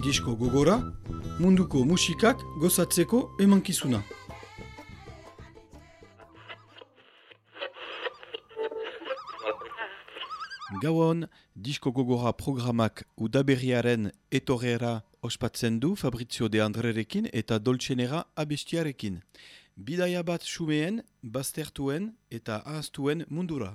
Disko gogora, munduko musikak gozatzeko emankizuna. Gauan, disko gogora programak udaberriaren etorera ospatzen du Fabrizio de Andrerekin eta Dolcenera abestiarekin. Bidaia bat sumeen, bastertuen eta ahaztuen mundura.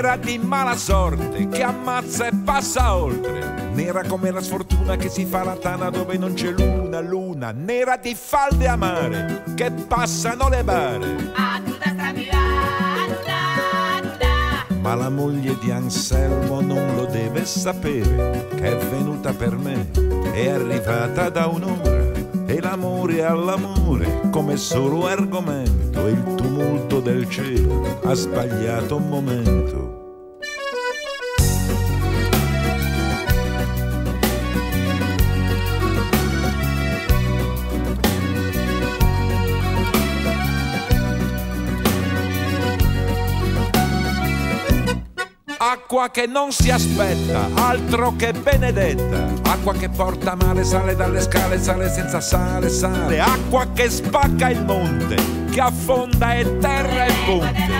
nera di mala sorte che ammazza e passa oltre, nera come la sfortuna che si fa la tana dove non c'è luna, luna, nera di falde amare che passano le bare. Ma la moglie di Anselmo non lo deve sapere, che è venuta per me, è arrivata da un'ora, e l'amore all'amore come solo argomento il tumulto del cielo ha sbagliato un momento. acqua che non si aspetta, altro che benedetta. Acqua che porta male, sale dalle scale, sale senza sale, sale. Acqua che spacca il monte, fonda e terra e ponte.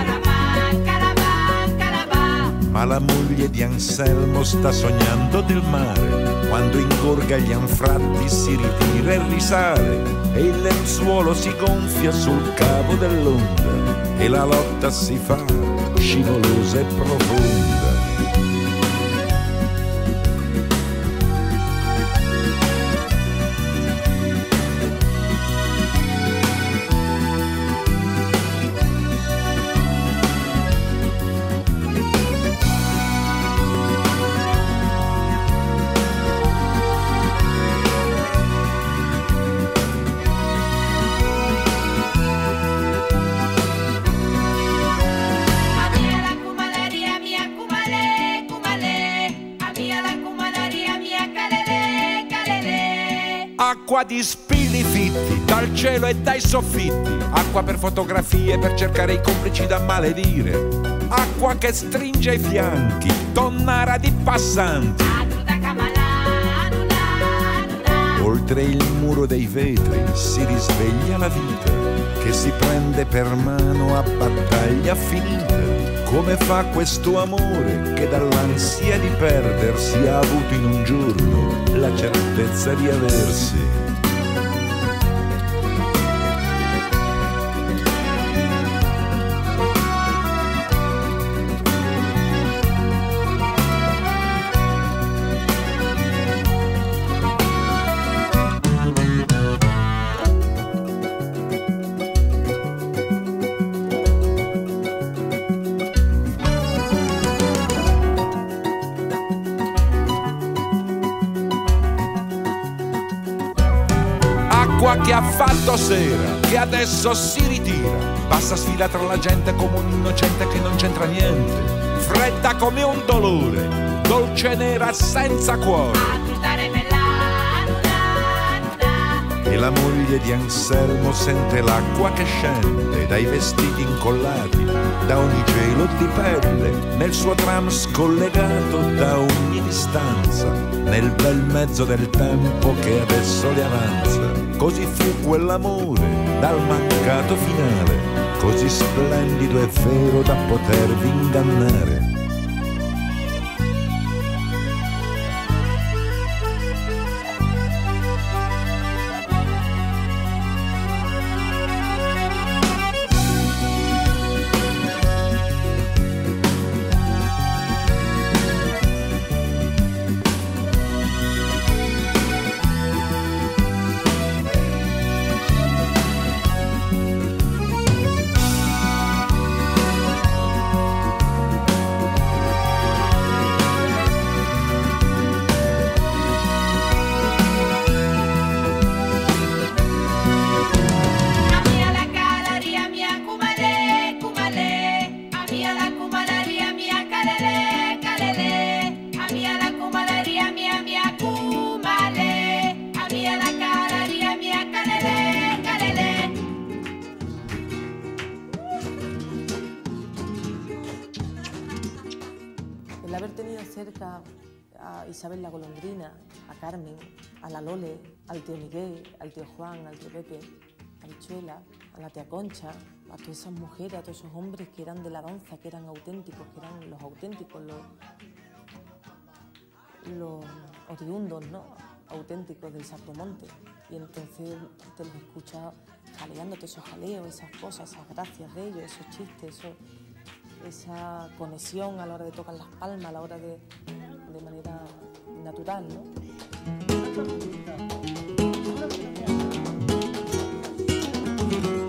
Ma la moglie di Anselmo sta sognando del mare, quando in gorga gli anfratti si ritira e risale, e il lenzuolo si gonfia sul cavo dell'onda, e la lotta si fa scivolosa e profonda. di spilli fitti dal cielo e dai soffitti, acqua per fotografie per cercare i complici da maledire, acqua che stringe i fianchi, tonnara di passanti. Oltre il muro dei vetri si risveglia la vita che si prende per mano a battaglia finita come fa questo amore che dall'ansia di perdersi ha avuto in un giorno la certezza di aversi. che ha fatto sera, che adesso si ritira. Passa sfida tra la gente come un innocente che non c'entra niente. Fredda come un dolore, dolce nera senza cuore. E la moglie di Anselmo sente l'acqua che scende dai vestiti incollati, da ogni gelo di pelle, nel suo tram scollegato da ogni distanza, nel bel mezzo del tempo che adesso le avanza. Così fu quell'amore dal mancato finale, così splendido e vero da potervi ingannare al tío Miguel, al tío Juan, al tío Pepe, a Bichuela, a la tía Concha, a todas esas mujeres, a todos esos hombres que eran de la danza, que eran auténticos, que eran los auténticos, los, los oriundos, ¿no? Auténticos del Monte. Y entonces te los ...jaleando todos esos jaleos, esas cosas, esas gracias de ellos, esos chistes, esa conexión a la hora de tocar las palmas, a la hora de, de manera natural, ¿no? 그렇게 하면 됩니다. 그렇게 하면 됩니다.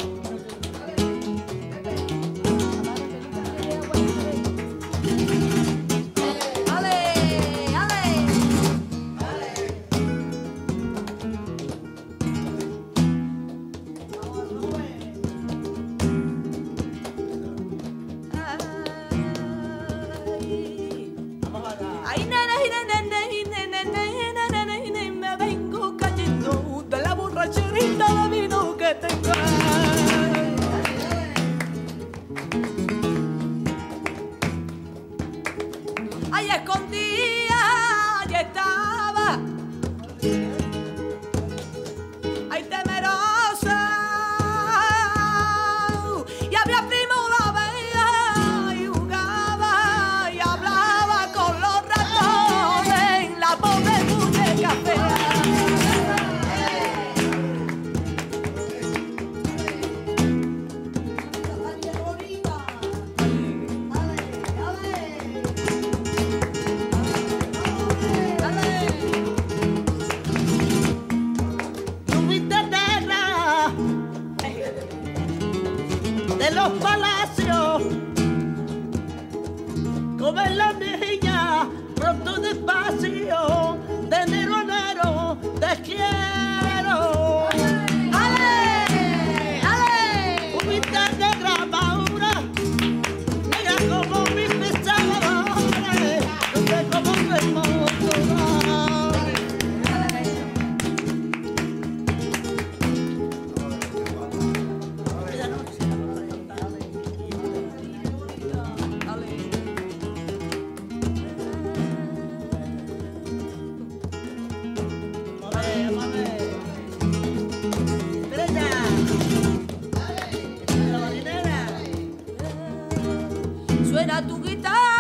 Guitar.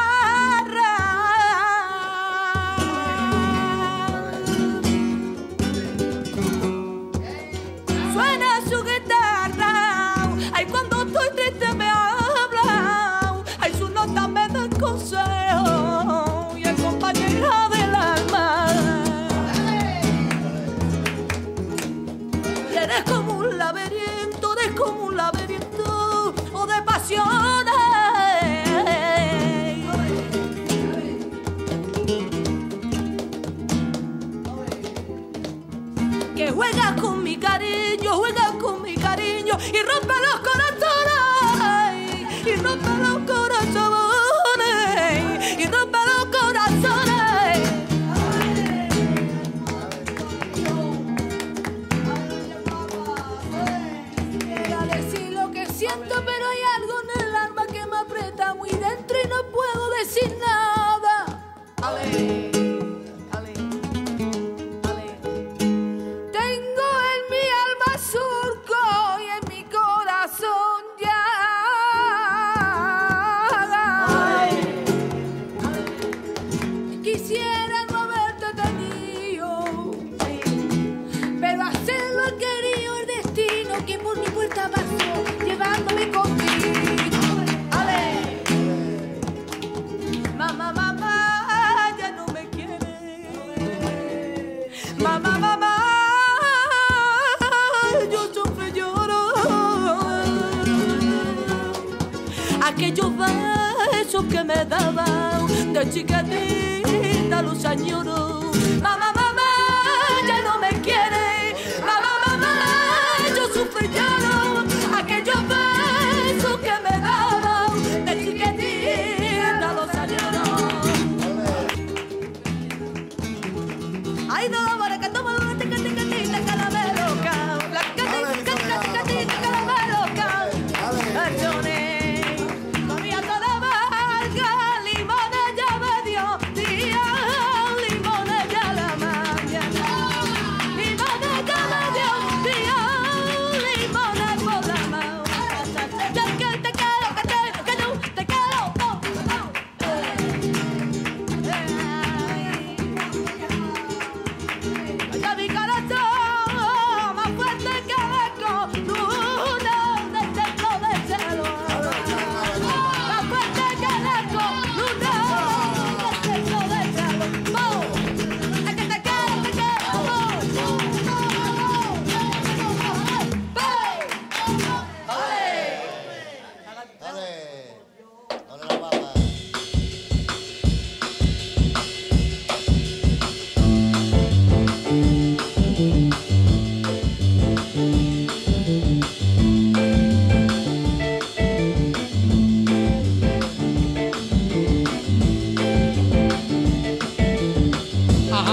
besos que me daban de chiquitita los añoro. Mamá, mamá.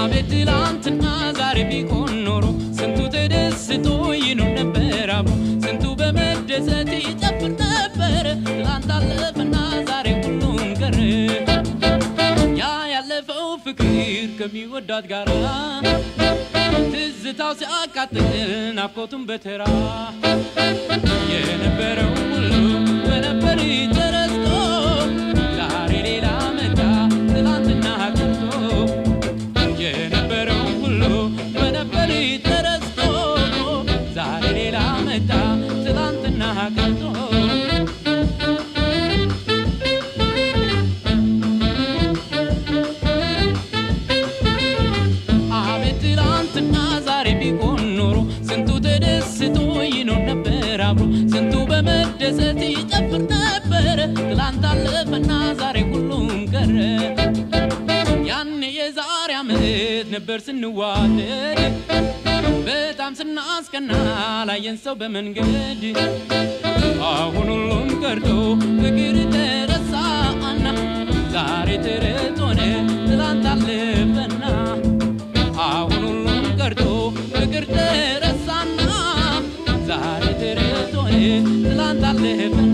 አቤት ትላንትና ዛሬ ቢሆን ኖሮ ስንቱ ተደስቶ ይኖር ነበር አብሮ ስንቱ በመደሰት ይጨፍር ነበረ። ትላንት አለፈና ዛሬ ሁሉም ቀረ። ያ ያለፈው ፍቅር ከሚወዳት ጋራ ትዝታው ሲያቃጥል ናፍቆቱን በተራ የነበረው ሁሉ በነበር ተረስቶ ዛሬ ሌላ መጣ ትላንትና የነበረው ሁሉ በነበር ተረስቶ ዛሬ ሌላ መጣ ትላንትና ቀርቶ አቤት ዛሬ ስንቱ ተደስቶ ይኖር ነበር ስንቱ በመደሰት ይጨፍር ነበር ትላንት አለፈና ዛሬ ሁሉ ነበር ስንዋደድ በጣም ስናስቀና ላየን ሰው በመንገድ አሁን ሁሉም ቀርቶ ፍቅር አና ዛሬ ተረት ሆነ ትላንት አለፈና አሁን ሁሉም ቀርቶ ፍቅር ተረሳና ዛሬ ተረት ሆነ ትላንት አለፈና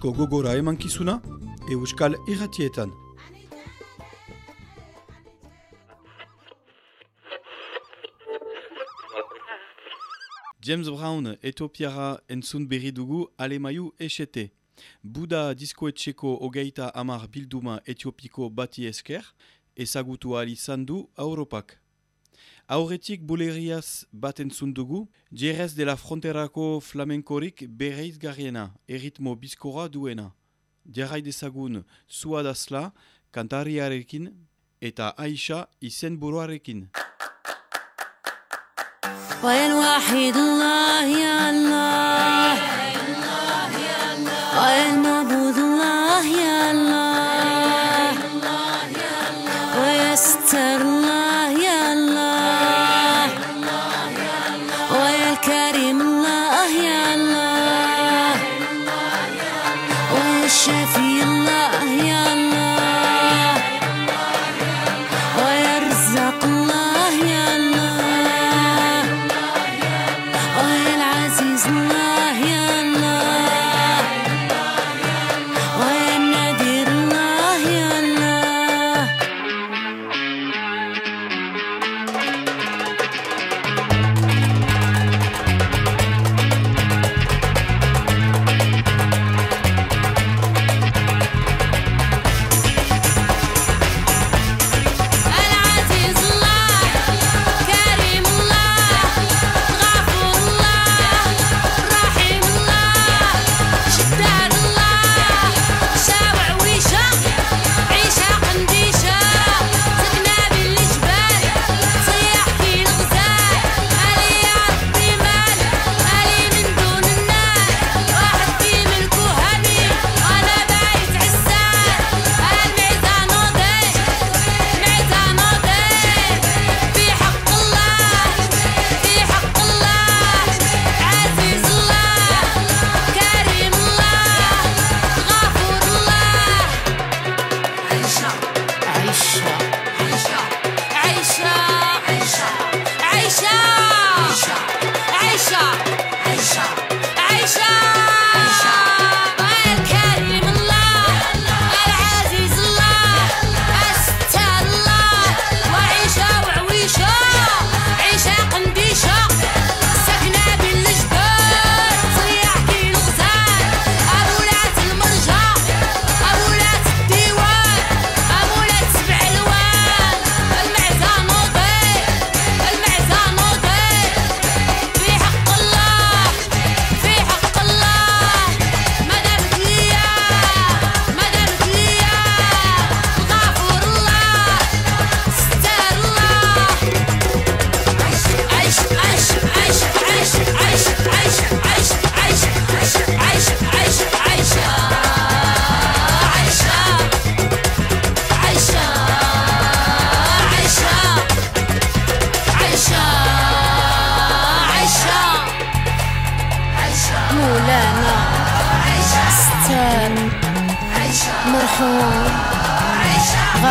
Parisko gogora emankizuna, Euskal iratietan. James Brown etopiara entzun berri dugu alemaiu esete. Buda diskoetxeko hogeita amar bilduma etiopiko bati esker, ezagutu alizan du Europak. Aurretik buleriaz bat entzundugu, Jerez de la Fronterako flamenkorik bereiz garriena, erritmo bizkora duena. Jarrai dezagun Suadasla, kantariarekin eta Aisha izen buruarekin. Wail wahid Allah ya Allah Wail mabud Allah ya Allah Wail mabud Allah ya Allah Allah ya Allah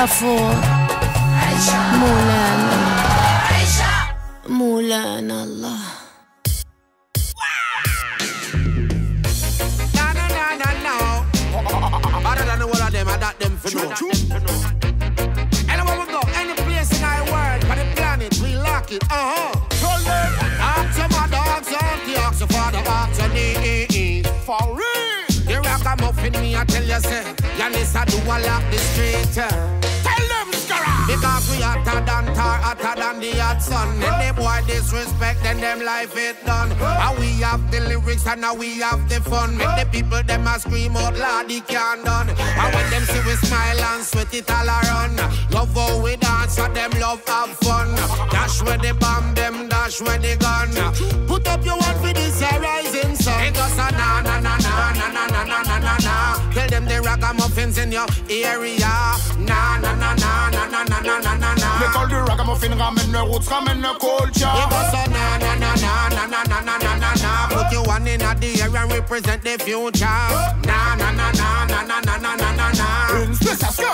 غفور مولانا مولانا الله life it done. And we have the lyrics and now we have the fun. Make the people them a scream out loud, they can't done. And when them see we smile and sweat it all around. Love how we dance and them love have fun. Dash where the bomb, them dash where the gun. Put up your one for this rising sun. It does a na na na na na na na na na. Tell them they ragamuffins in your area. Na na na na na na na na na na na. L'école du ragamuffin ramène le roots, ramène the culture. It was a na na na na na na na na na na na. Put you one in the area, and represent the future. Na na na na na na na na na na na.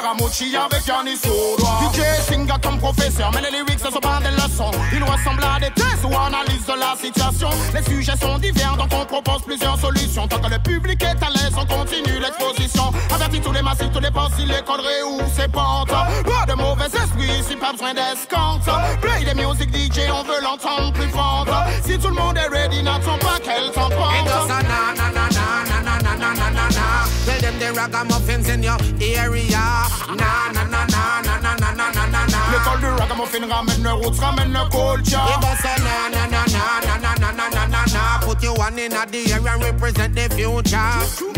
avec DJ Singa comme professeur mais les lyrics ne sont pas des leçons Ils ressemblent à des thèses ou analyses de la situation Les sujets sont divers donc on propose plusieurs solutions Tant que le public est à l'aise on continue l'exposition Avertis tous les massifs, tous les les l'école ou ses portes Pas de mauvais esprits Si pas besoin d'escompte Play des musiques DJ, on veut l'entendre plus fort. Si tout le monde est ready, n'attends pas qu'elle t'emporte na na na na Tell them the ragamuffins in your area. Na na na na na na na na na na. L'école du ragamuffin ramène le roots, ramène le culture. Et bah ça na na na na na na na na na. Nah, put you one in the air and represent the future.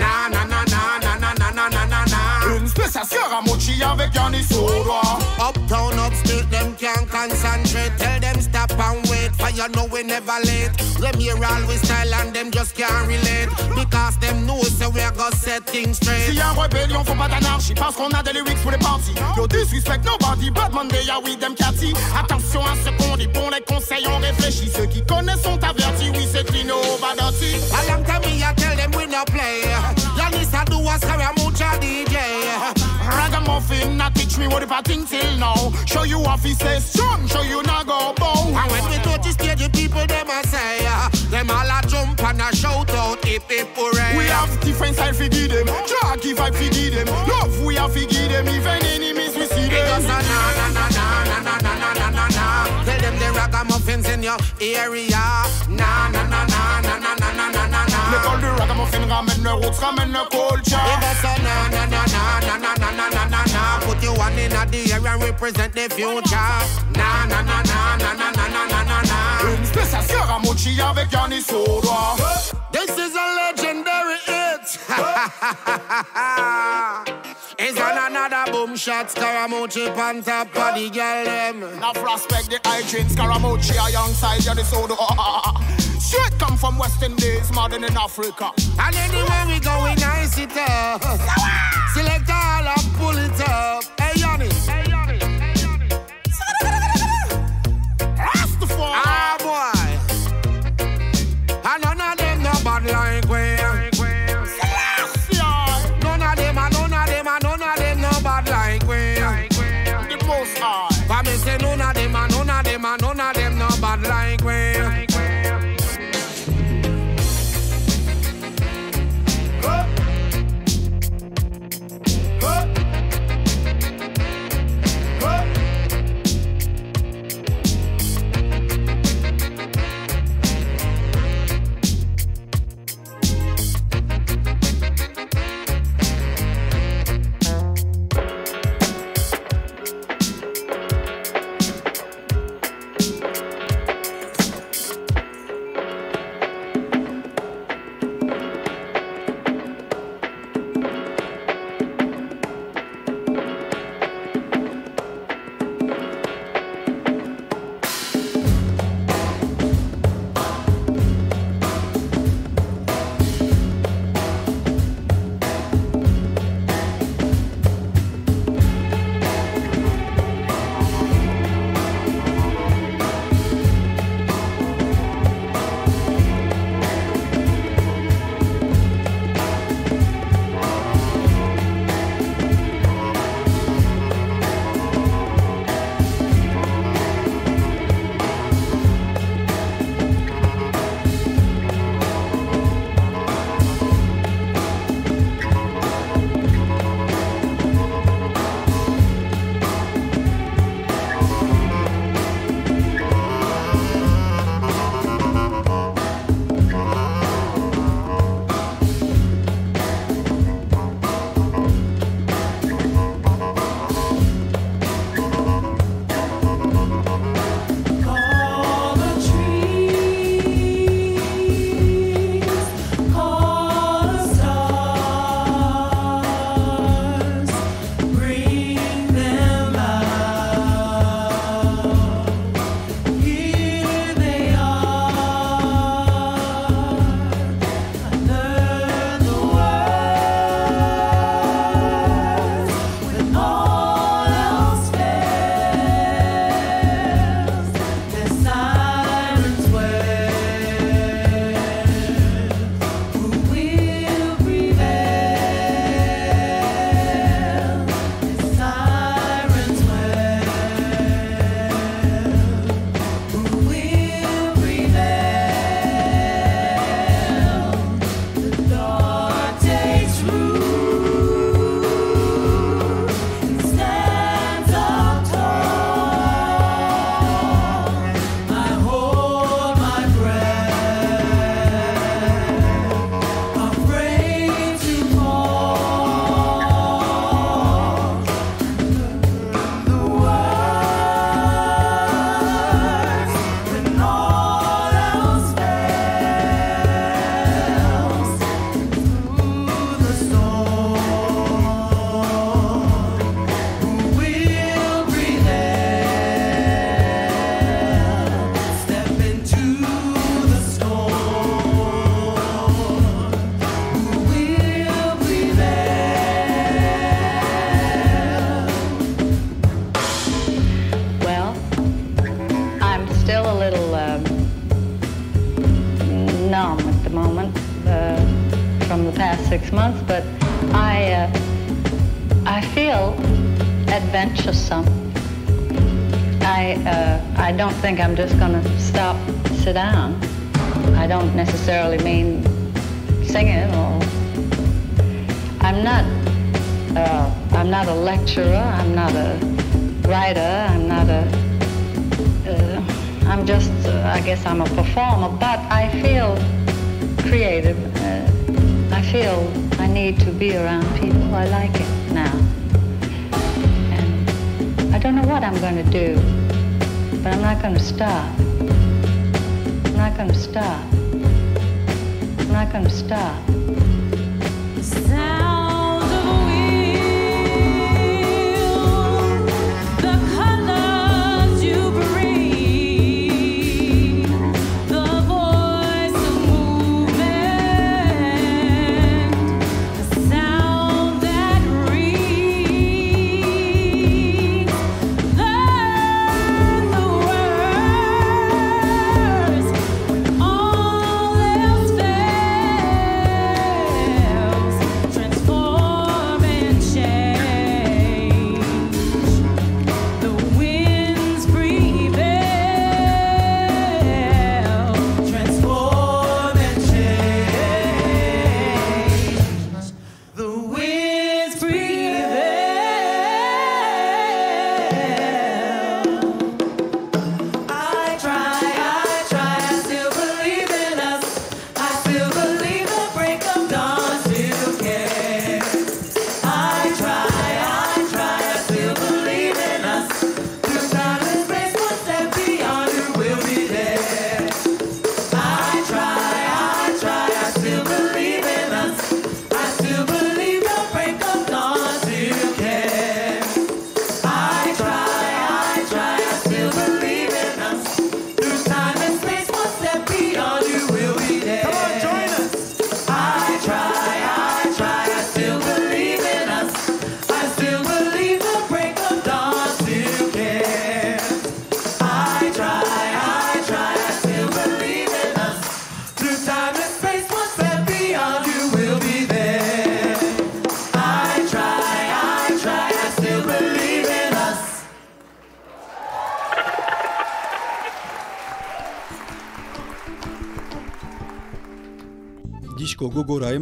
Nah, nah, nah, nah, nah, nah, nah, nah, nah, nah, nah. Une spéciale à mochi avec un up Uptown, upstate, them can't concentrate. Tell them stop and wait, for you know we never late. Them here always style and them just can't relate. Because them know so we are gonna set things straight. Si y'a rebellion, faut pas d'anarchie, parce qu'on a des lyrics pour les parties. Yo, disrespect nobody, but man, they are with them catty. Attention à ce qu'on dit, bon les conseils, on réfléchit. Ceux qui connaissent sont avertis, oui c'est clean over dirty. A long time me I tell them we no play. I do a Saramucha DJ. Ragamuffin not teach me what if I think till now. Show you off he says strong, show you not go bow. And when we touch the stage the people them a say, them all a jump and a shout out If hip hooray. We have different style fi give them, Jackie vibe fi give them, love we have fi give them, even enemies we see them. It goes na na na na them the ragamuffins in your area. Na na na na na na na na na na na. L'école du ragamuffin ramène the roots, ramène the culture. If us a na na na na na na na na na na. Put you one in the area, and represent the future. Na na na na na na na na na na. Une spéciale Skarra Mucci avec Yaniss Odua. This is a legendary hit. it's gonna shots, Skarra Mucci pan top of the girl them. Now prospect the high train, Skarra Mucci a young side, yeah, the soda. Ah, ah, ah, Straight come from West Indies, modern in Africa. And anywhere we go, we nice it up. Select all and pull it up. Hey, Yanni. Hey, Yanni. Hey, Yanni. Rastafari. Ah, boy. And none of them no bad like I'm a performer, but I feel creative. Uh, I feel I need to be around people. I like it now. And I don't know what I'm going to do, but I'm not going to stop. I'm not going to stop. I'm not going to stop.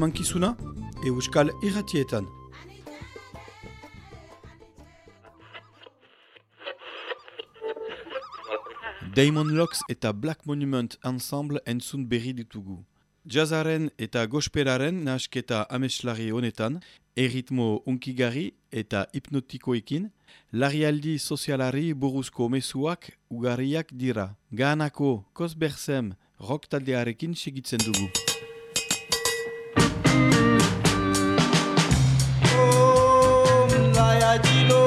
emankizuna Euskal iratietan, Damon Locks eta Black Monument Ensemble entzun berri ditugu. Jazaren eta gosperaren nahasketa ameslari honetan, erritmo unkigari eta hipnotikoekin, larialdi sozialari buruzko mesuak ugariak dira. Ganako, kosbersem, rock taldearekin segitzen dugu. vai agilou.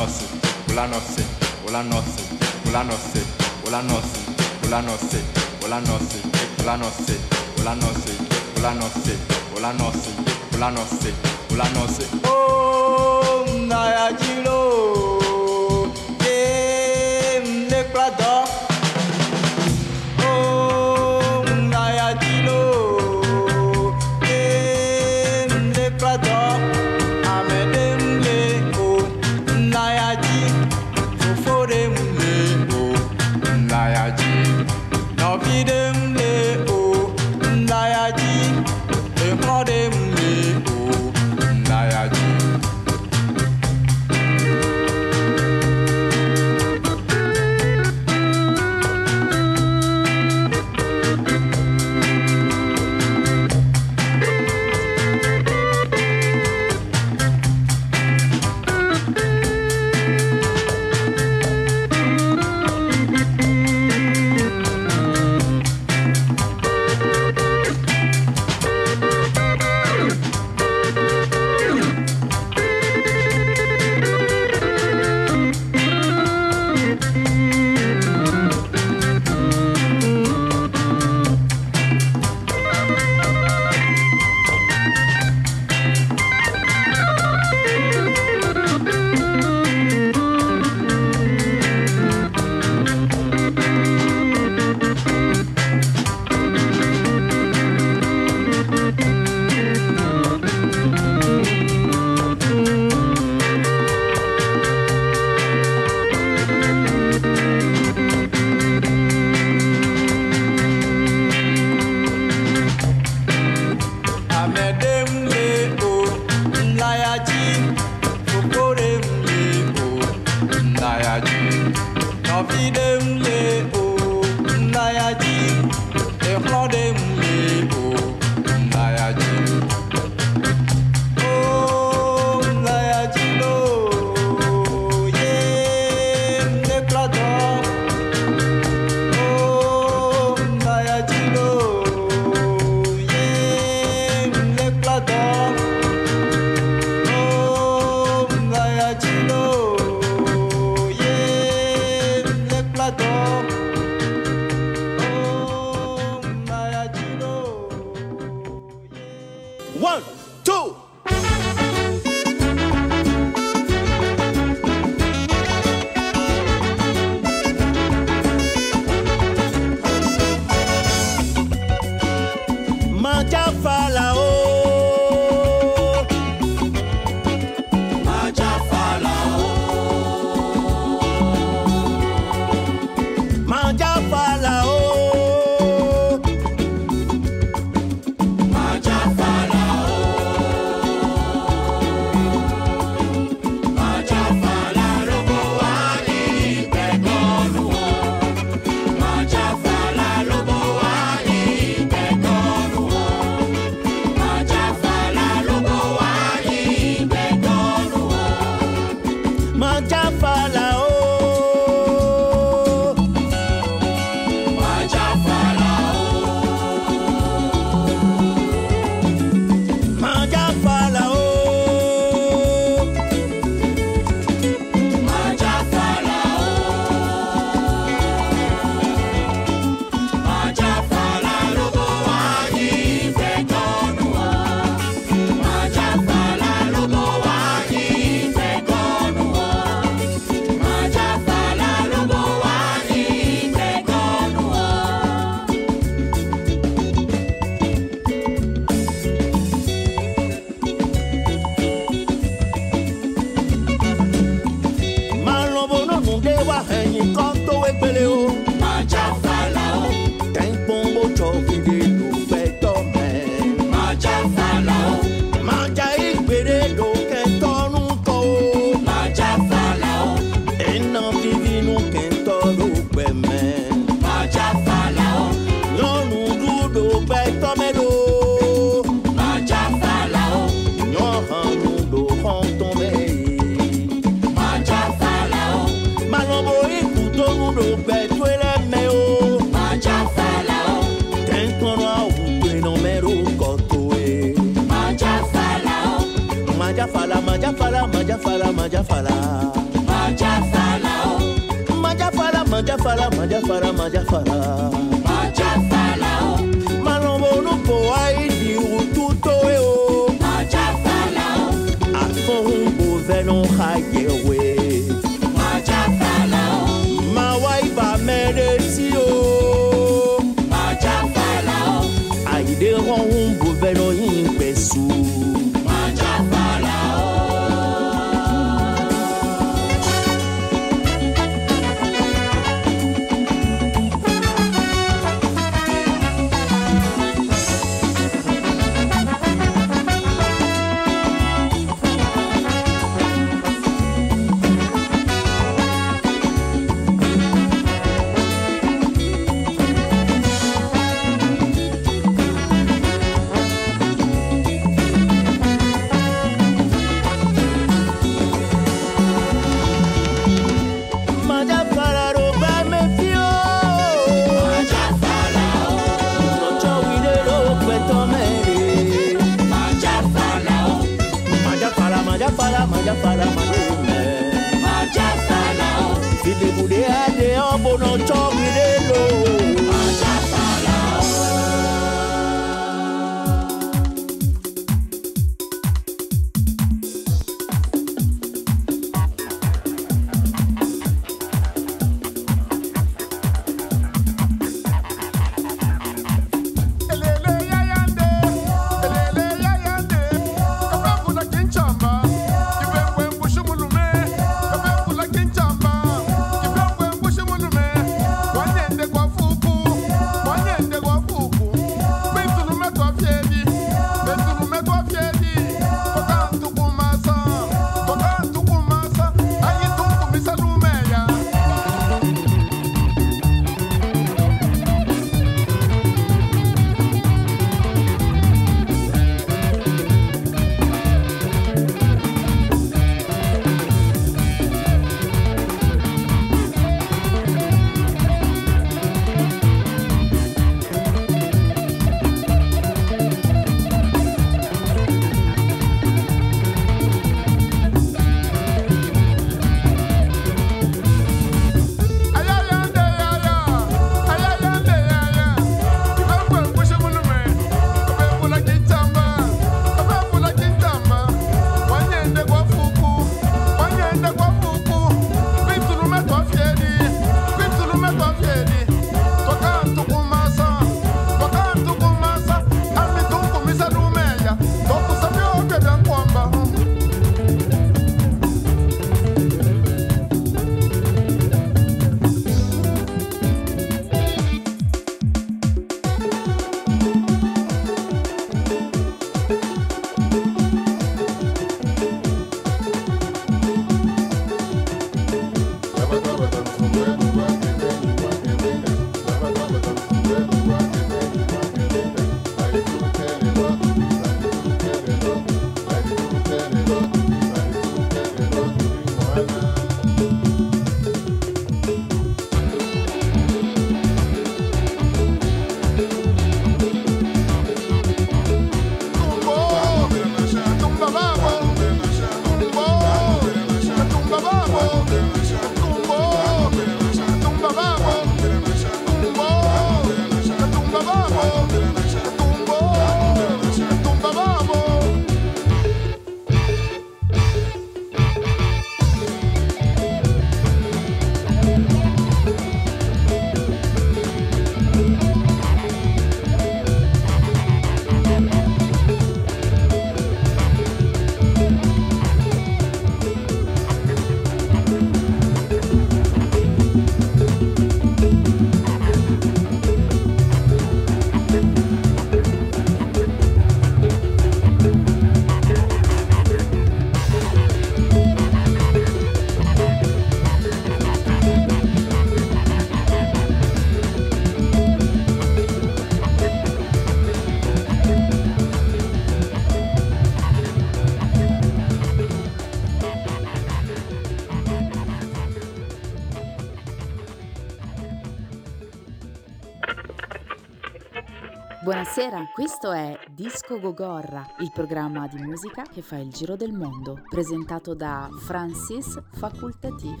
Questo è Disco Gogorra, il programma di musica che fa il giro del mondo, presentato da Francis Facultatif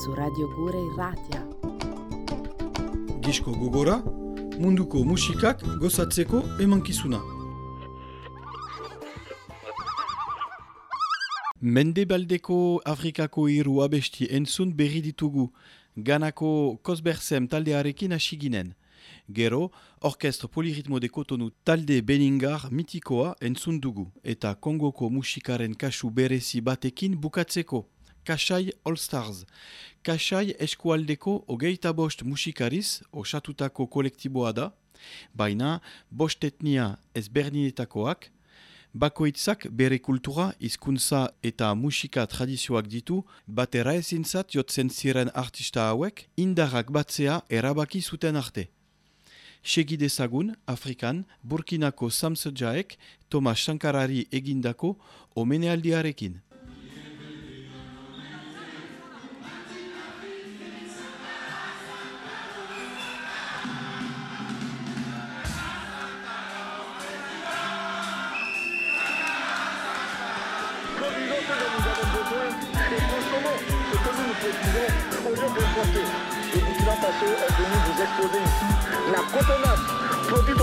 su Radio Gure Irratia. Disko Gogora, munduko musikak gozatzeko emankizuna. Mendebaldeko Afrikako hiru abesti entzun berri ditugu, ganako Kosbersem taldearekin hasi ginen. Gero, Orkestro Poliritmo de Kotonu talde beningar mitikoa entzun eta Kongoko musikaren kasu berezi batekin bukatzeko. Kasai All Stars. Kasai eskualdeko hogeita bost musikariz osatutako kolektiboa da, baina bost etnia ezberdinetakoak, bakoitzak bere kultura, hizkuntza eta musika tradizioak ditu, batera ezintzat jotzen ziren artista hauek, indarrak batzea erabaki zuten arte. Segidezagun, Afrikan, Burkinako samsutjaek, Tomas Sankarari egindako, omenaldiarekin.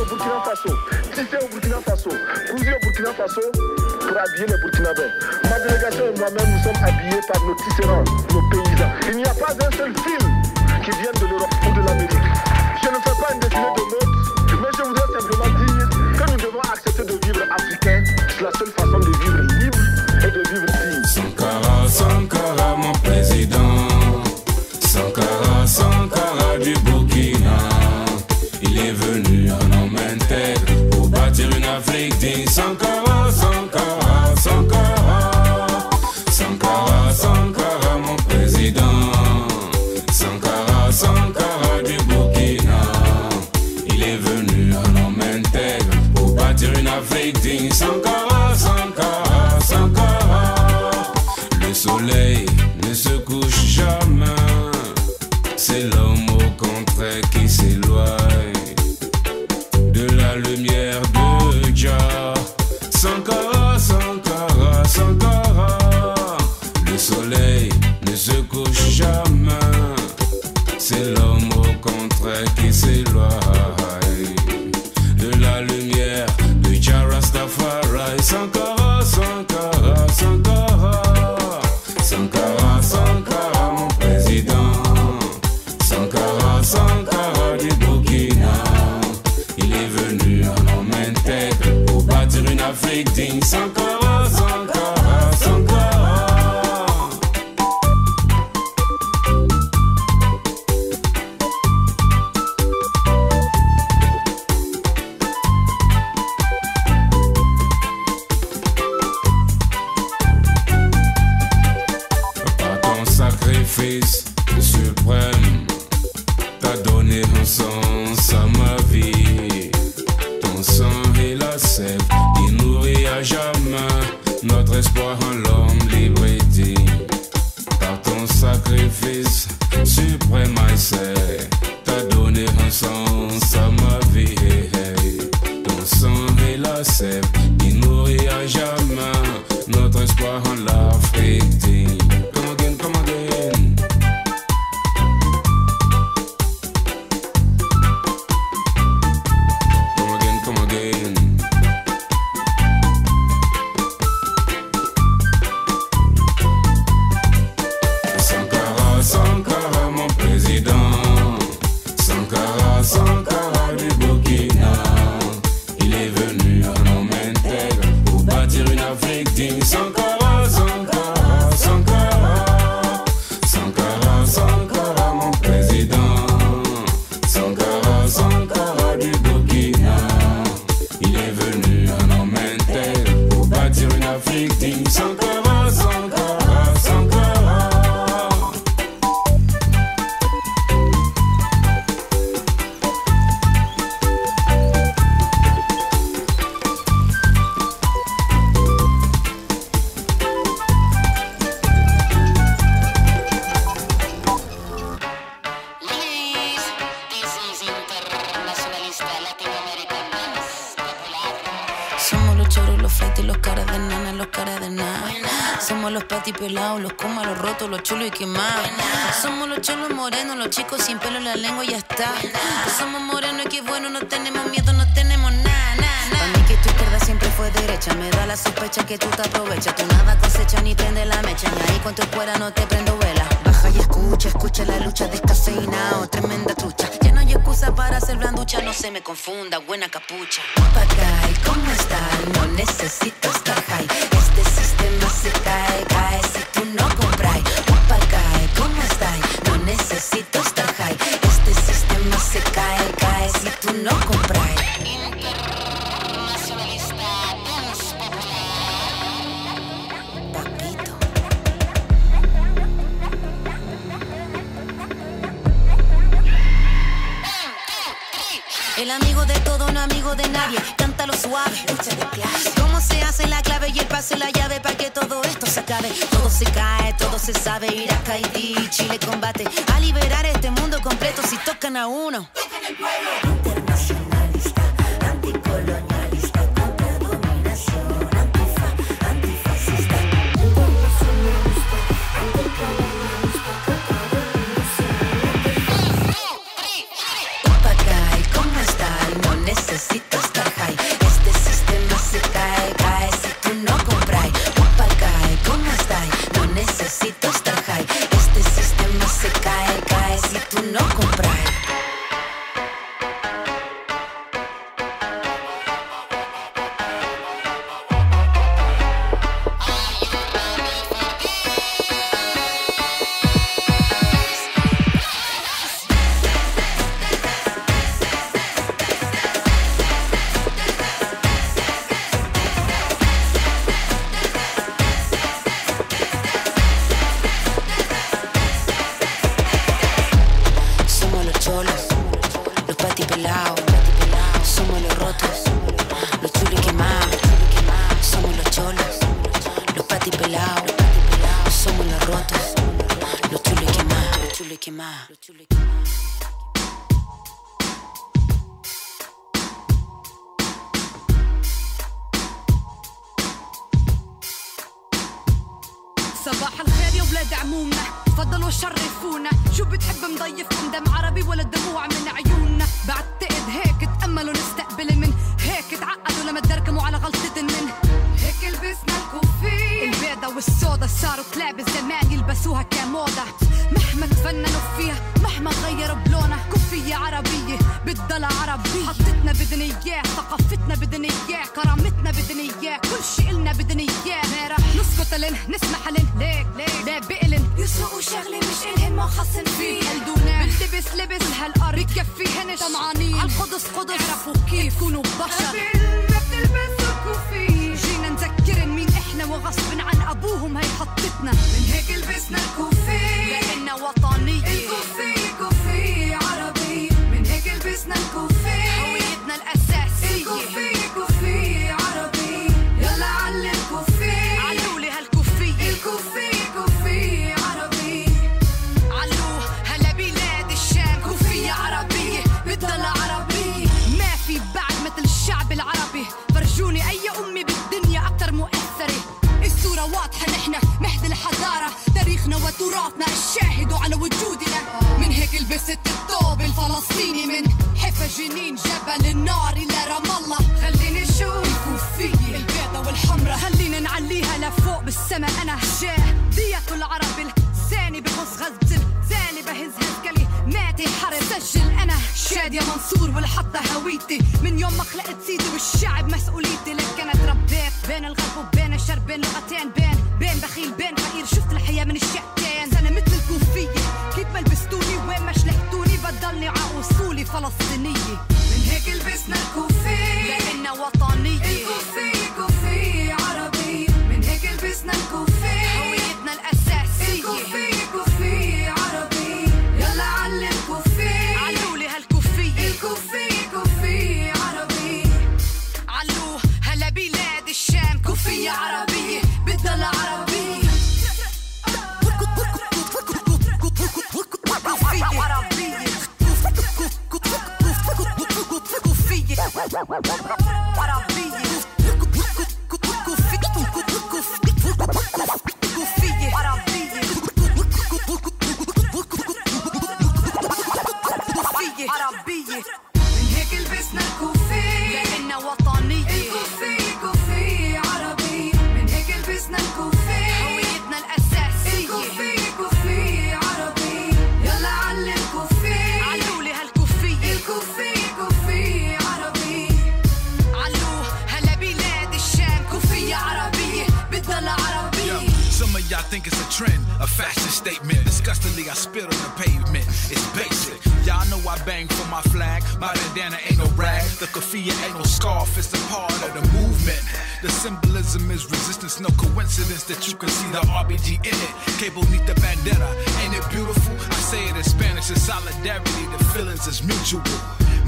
Burkina Faso, Tissé au Burkina Faso, Cousu au Burkina Faso, pour habiller les Burkinabés. Ma délégation et moi-même, nous sommes habillés par nos tisserands, nos paysans. Il n'y a pas un seul film qui vienne de l'Europe ou de l'Amérique. Je ne fais pas une destinée de mode, mais je voudrais simplement dire que nous devons accepter de vivre africain. C'est la seule façon de vivre libre et de vivre digne. Sankara, Il est venu en emmène pour bâtir une Afrique digne. Sankara, Sankara, Sankara, Sankara, Sankara, mon président. Sankara, Sankara du Burkina. Il est venu en emmène pour bâtir une Afrique digne. Sankara, Sankara, Sankara. Le soleil ne se couche jamais. C'est l'homme au contraire qui s'éloigne lumière. moreno, los chicos sin pelo en la lengua ya está. somos morenos y qué bueno, no tenemos miedo, no tenemos nada, nada, nada. mí que tu izquierda siempre fue derecha, me da la sospecha que tú te aprovechas. Tú nada cosecha ni prende la mecha, Y ahí con tu escuela no te prendo vela. Baja y escucha, escucha la lucha de descafeinado, tremenda trucha. Ya no hay excusa para ser blanducha, no se me confunda, buena capucha. Papá ¿cómo estás? No necesito estar high. amigo de todo, no amigo de nadie. Cántalo suave, de ¿Cómo se hace la clave y el pase la llave para que todo esto se acabe? Todo se cae, todo se sabe. ir a Haití, Chile combate. A liberar este mundo completo si tocan a uno. صباح الخير يا ولاد عمومنا تفضلوا شرفونا شو بتحب مضيفكم دم عربي ولا دموع من عيوننا بعد تقد هيك تأملوا نستقبل من هيك تعقدوا لما تدركموا على غلطة من هيك لبسنا الكوفية البيضة والسودا صاروا كلاب الزمان يلبسوها كموضة مهما تفننوا فيها مهما غيروا بلونها كوفية عربية بتضل عربية حطتنا بدنا اياه ثقافتنا بدنا اياه كرامتنا بدنا اياه كل شي النا بدنا اياه ما راح نسكت لن نسمح لن ليك ليك لا بقلن يسوقوا شغلة مش الهن ما خصن فيه قلدونا بنلبس لبس هالارض بكفيهنش طمعانين عالقدس قدس اعرفوا كيف تكونوا جينا مين احنا وغصب عن ابوهم هي حطتنا من هيك لبسنا الكوفي لأننا وطنية بالسما انا هشاه دية العرب الثاني بخص غزب ثاني بهز هزكلي ماتي حرب سجل انا شاد يا منصور والحطة هويتي من يوم ما خلقت سيدي والشعب مسؤوليتي ain't no rag, the kafia ain't no scarf, it's a part of the movement. The symbolism is resistance, no coincidence that you can see the RBG in it. Cable neat the bandera, ain't it beautiful? I say it in Spanish, it's solidarity, the feelings is mutual.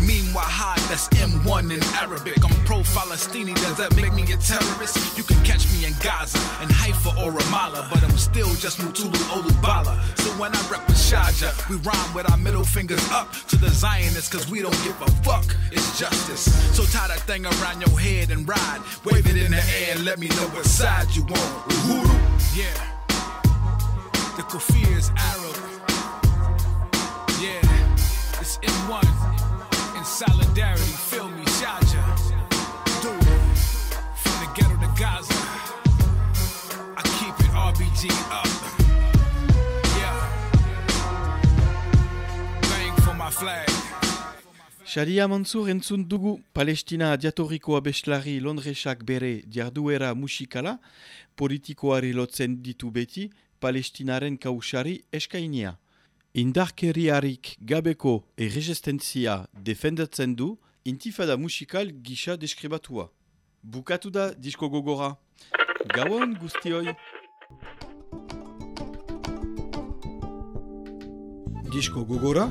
Meanwhile, that's M1 in Arabic. I'm pro Falastini, does that make me a terrorist? You can catch me in Gaza, in Haifa or Ramallah, but I'm still just Mutulu Olugbala. So when I rep with Shadia, we rhyme with our middle fingers up to the Zionists, cause we don't give a fuck. It's justice. So tie that thing around your head and ride. Wave it in the air and let me know what side you on. Uhuru. Yeah. The Kafir is Arab. Yeah. It's M1. solidarity, feel me, shot ya. Do it. From the ghetto to Gaza. I keep it RBG up. Yeah. Bang for my flag. Sharia Mansour entzun dugu Palestina diatoriko abeslari Londresak bere diarduera musikala, politikoari lotzen ditu beti, Palestinaren kausari eskainia. Indarkeriarik gabeko erresistentzia defendatzen du intifada musikal gisa deskribatua. Bukatu da disko gogora. Gauan guztioi! Disko gogora,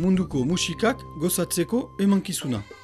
munduko musikak gozatzeko emankizuna. kizuna.